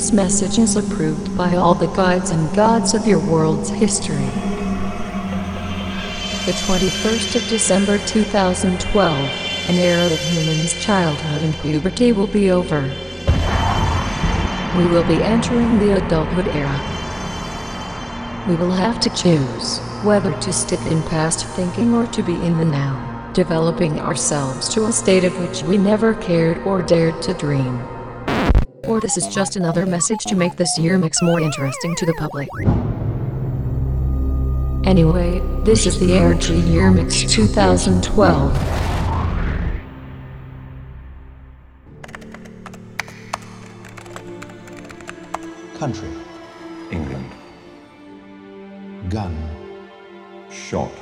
This message is approved by all the guides and gods of your world's history. The 21st of December 2012, an era of humans' childhood and puberty will be over. We will be entering the adulthood era. We will have to choose whether to stick in past thinking or to be in the now, developing ourselves to a state of which we never cared or dared to dream. This is just another message to make this year mix more interesting to the public. Anyway, this is the ARG Year Mix 2012. Country. England. Gun. Shot.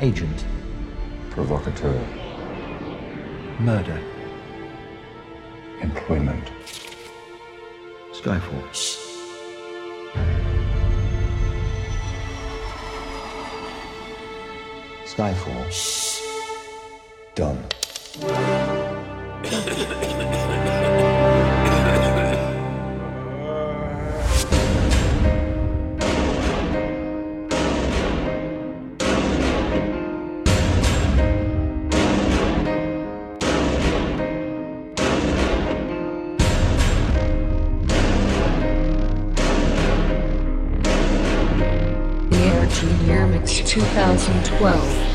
Agent. Provocateur. Murder. Employment. Skyfall. Skyfall. Done. 2012.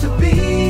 To be.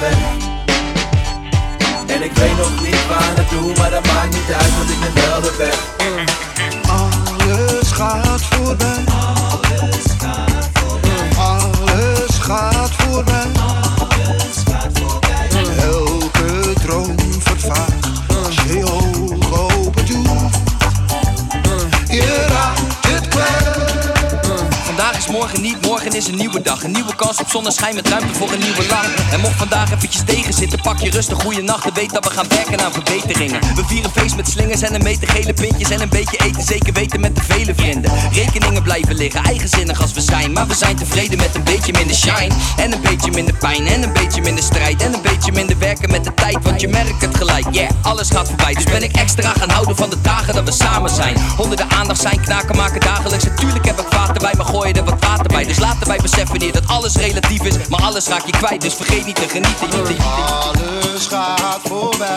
weg. En ik weet nog niet waar naartoe, maar dat maakt niet uit, want ik ben wel de weg. Alles gaat voorbij. Alles gaat voorbij. Alles gaat voorbij. Elke droom vervaagt als je ogen open doet. Je raakt het kwijt. Vandaag is morgen niet, morgen is een nieuwe dag. Een nieuwe kans op zonneschijn met ruimte voor een nieuwe lach. En mocht vandaag eventjes tegen zitten, pak je rustig goede nacht. En weet dat we gaan werken aan verbeteringen. We vieren feest met slingers en een meter gele pintjes. En een beetje eten, zeker weten met de vele vrienden. Rekeningen blijven liggen, eigenzinnig als we zijn. Maar we zijn tevreden met een beetje minder shine. En een beetje minder pijn, en een beetje minder strijd. En een beetje minder werken met de tijd, want je merkt het gelijk. Yeah, alles gaat voorbij. Dus ben ik extra gaan houden van de dagen dat we samen zijn. Honderden aandacht zijn, knaken maken dagelijks. Natuurlijk heb ik water bij, maar gooi er wat water bij. Dus laten wij beseffen hier dat alles relatief is. Maar alles raak je kwijt, dus vergeet niet te genieten. Niet te, Alles gaat voorbij.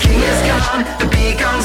king is gone, the beat goes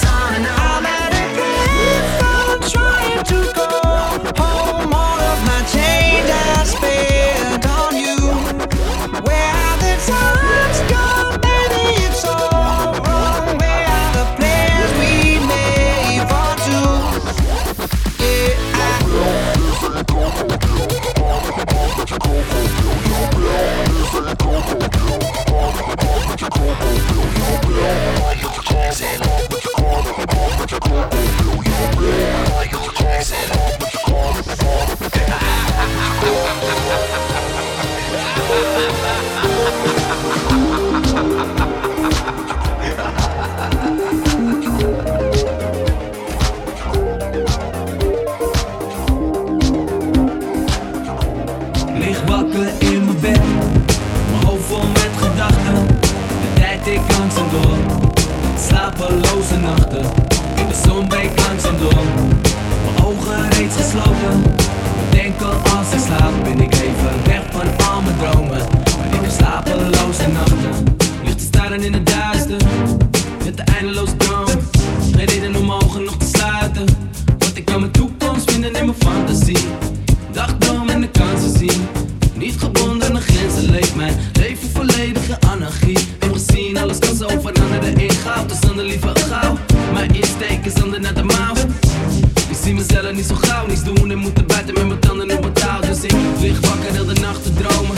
gauw, niets doen en moeten buiten met mijn tanden op mijn touw. Dus ik lig wakker heel de nacht te dromen.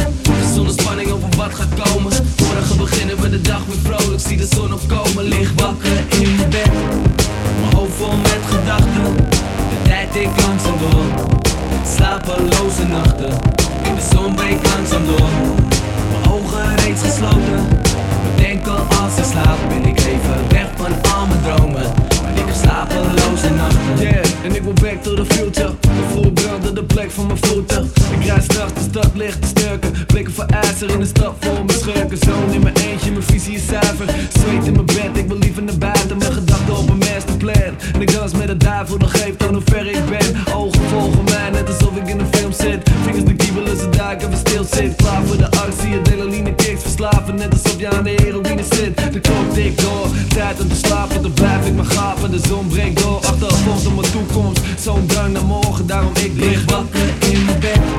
Zonder spanning over wat gaat komen. Morgen beginnen we de dag weer vrolijk, zie de zon opkomen. Lig wakker in mijn bed, mijn hoofd vol met gedachten. De tijd ik langzaam door, slapeloze nachten. De zon breekt langzaam door, mijn ogen reeds gesloten. Bedenk al als ik slaap, ben ik even weg van al mijn dromen. Maar ik heb slapeloze nachten. Yeah, en ik wil back to the van mijn voeten. Ik rijd straks de stad licht te sturken. Blikken voor ijzer in de stad vol met schurken. Zoon in mijn eentje, mijn visie is zuiver. Zweet in mijn bed, ik wil liever naar buiten. Mijn gedachten op een masterplan. En ik dans met de duivel, dat geeft aan hoe ver ik ben. Ogen volgen mij, net alsof ik in een film zit. Vingers de kiebelen, ze duiken, we stil zit. Klaar voor de actie, adrenaline kicks verslaven. Net alsof je aan de heroïne zit. De klok tikt door, tijd om te slapen. Dan blijf ik maar gapen, de zon breekt door. Achtervolgt op mijn toekomst, zo'n drang naar morgen. Daarom ik lig wakker in mijn bed.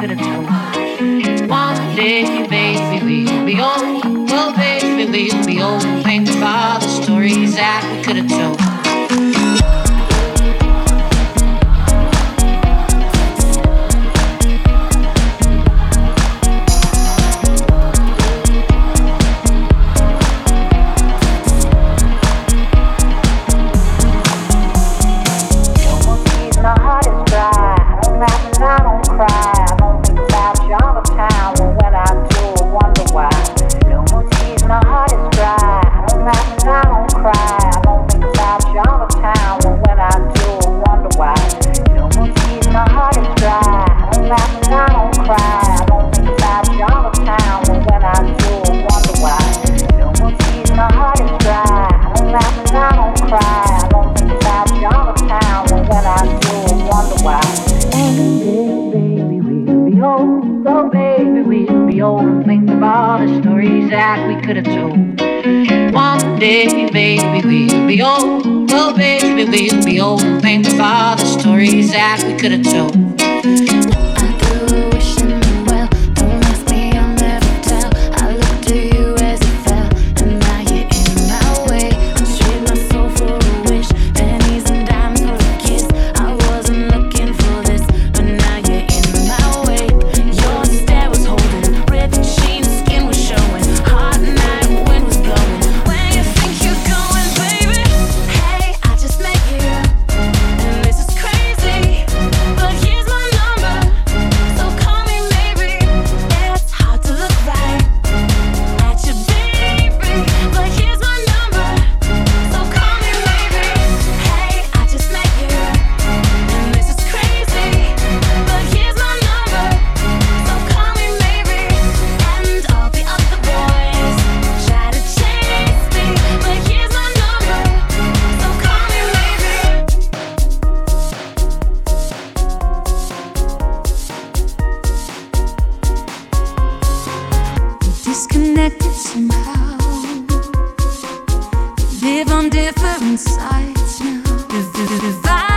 couldn't tell her. One day, baby, we'll be old. Well, baby, we'll be old. Think about the stories that we couldn't tell. live on different sides now.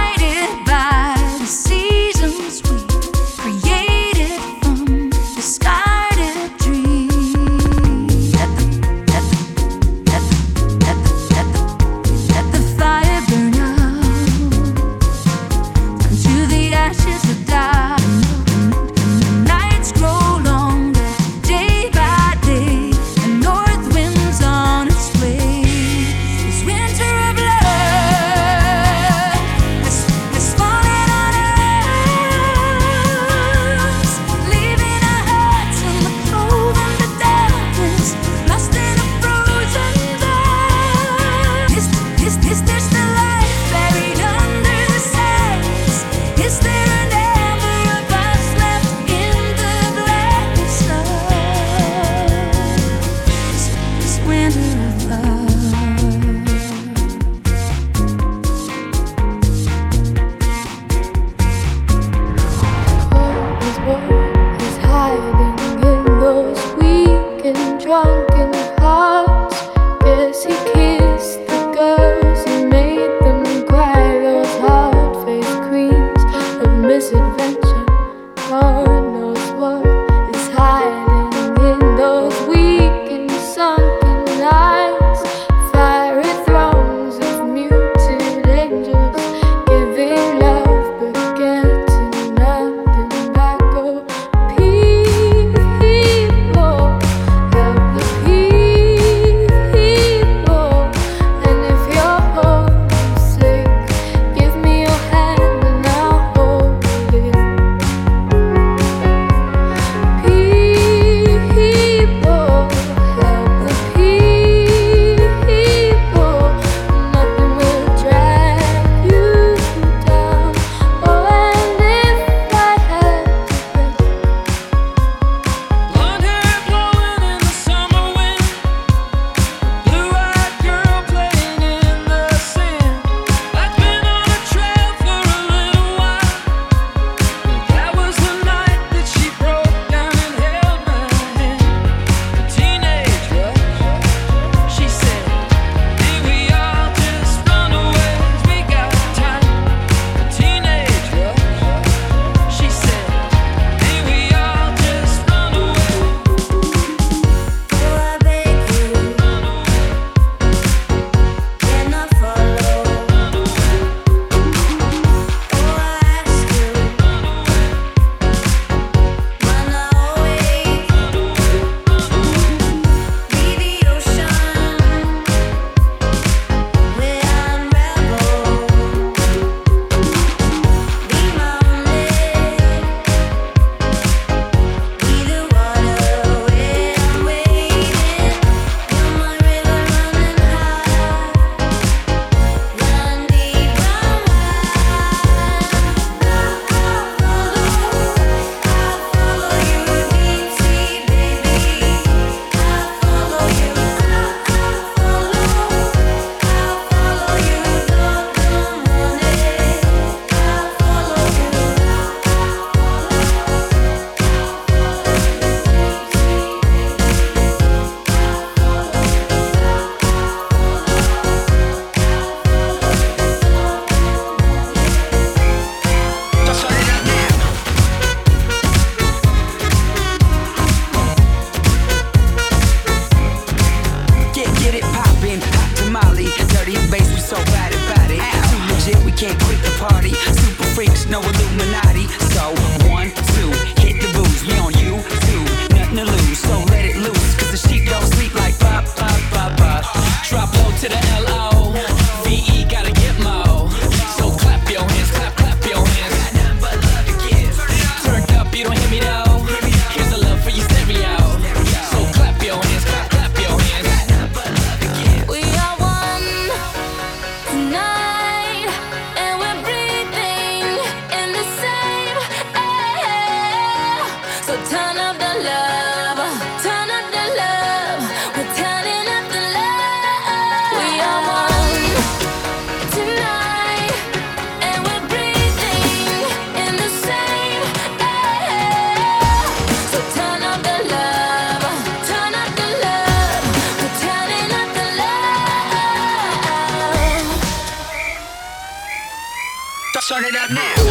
Turn it up now.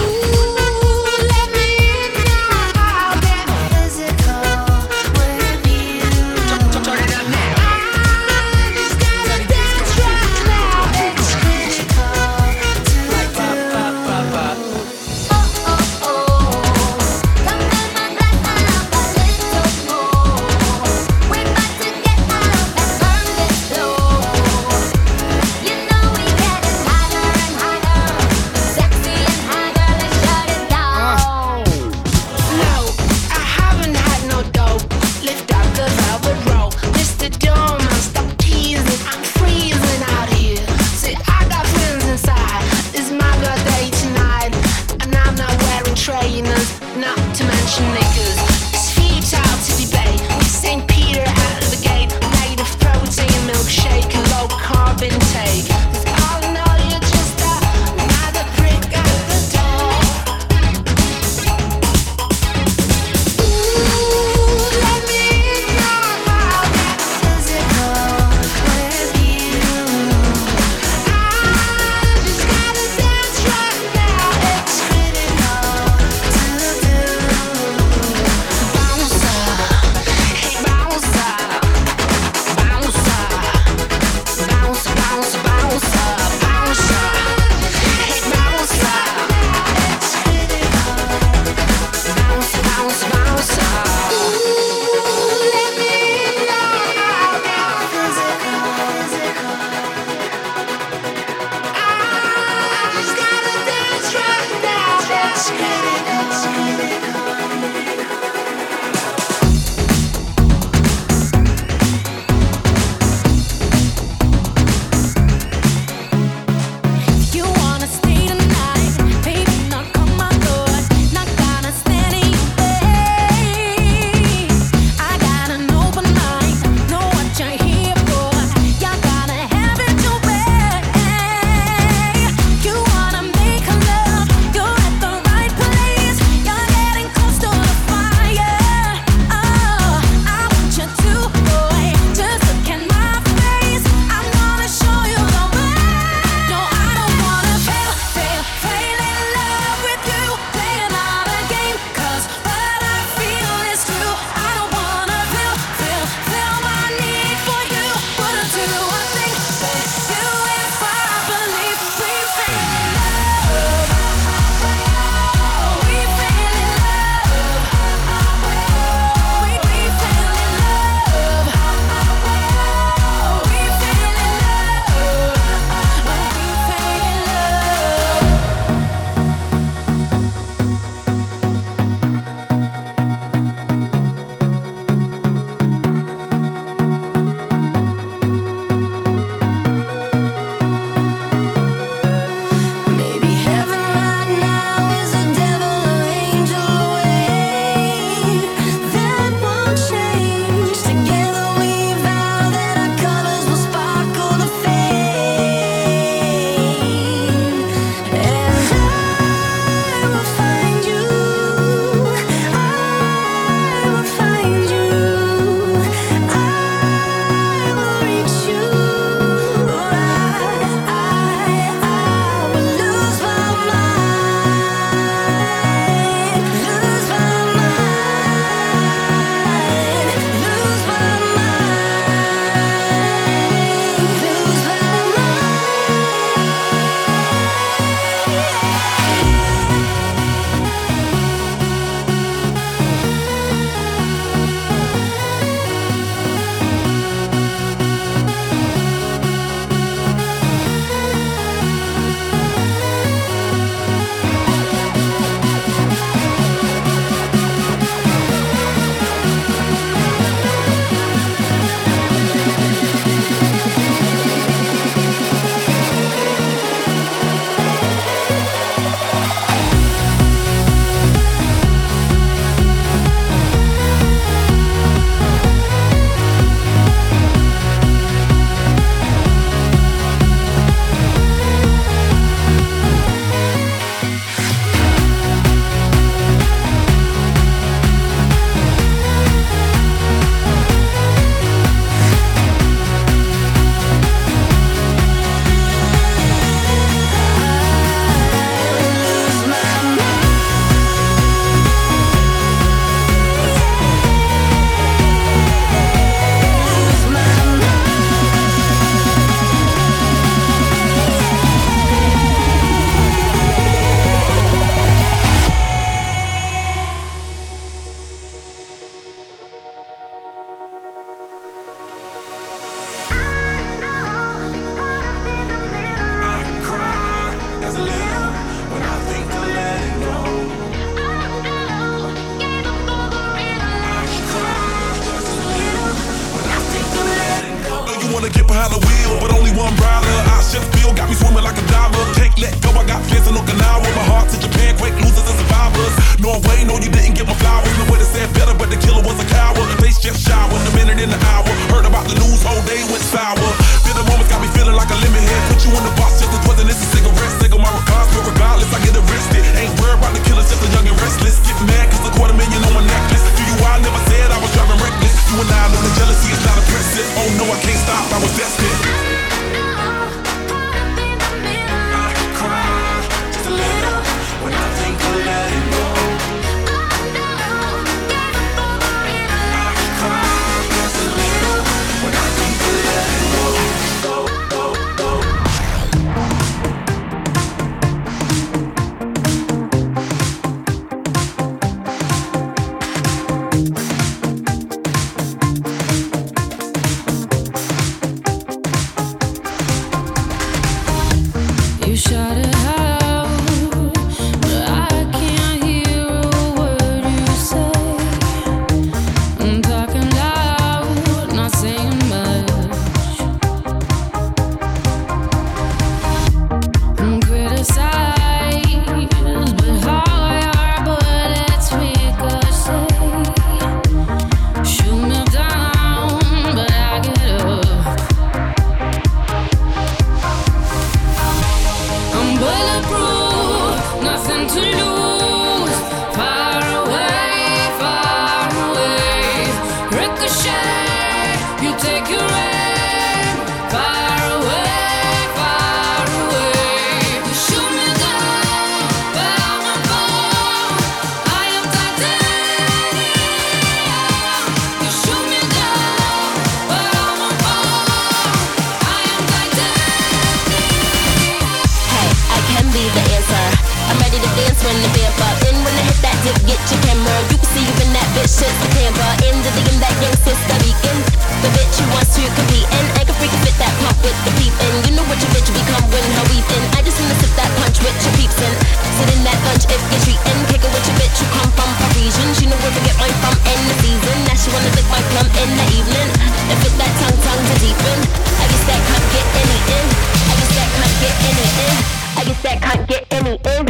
Bitch the camper. In the DM that young sister beacon. The bitch who wants to compete and I can freaking fit that pump with the peep in. You know what your bitch become when her weeping. I just wanna sip that punch with your peeps in. Sit in that lunch if you're treating. Kick it with your bitch who come from Parisians. You know where to get mine from in the season. Now she wanna lick my plum in the evening. And fit that tongue tongue to deepen. I guess that can't get any in. I guess that can't get any in. I guess that can't get any in.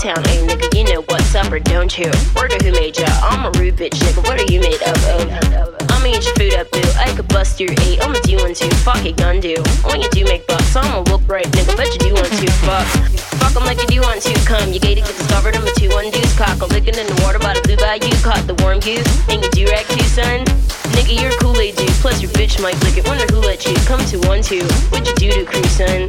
Uptown A nigga. You know what's up or don't you? Word who made ya? I'm a rude bitch nigga. What are you made of? I'ma eat your food up, boo. I could bust your eight. I'ma do one two. Fuck it, gun do. When you do make bucks, I'ma whoop right, nigga. Bet you do want to. Fuck. Fuck 'em like you do want to. Come, you gated, get discovered. I'm a two one deuce cock. I'm licking in the water by the blue bayou. Caught the warm goose. And you do rag too, son. Nigga, you're a Kool-Aid dude. Plus your bitch might lick it. Wonder who let you come to one two. What you do to crew, son?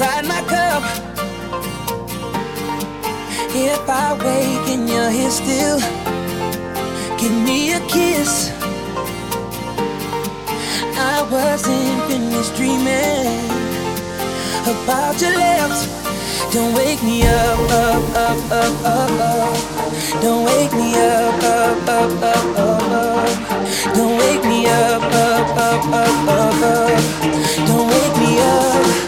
inside my cup. If I wake and you're here still, give me a kiss. I wasn't finished dreaming about your lips. Don't wake me up, up, up, up, up, up. Don't wake me up, up, up, up, up, up. Don't wake me up, up, up, up, up, up. Don't wake me up.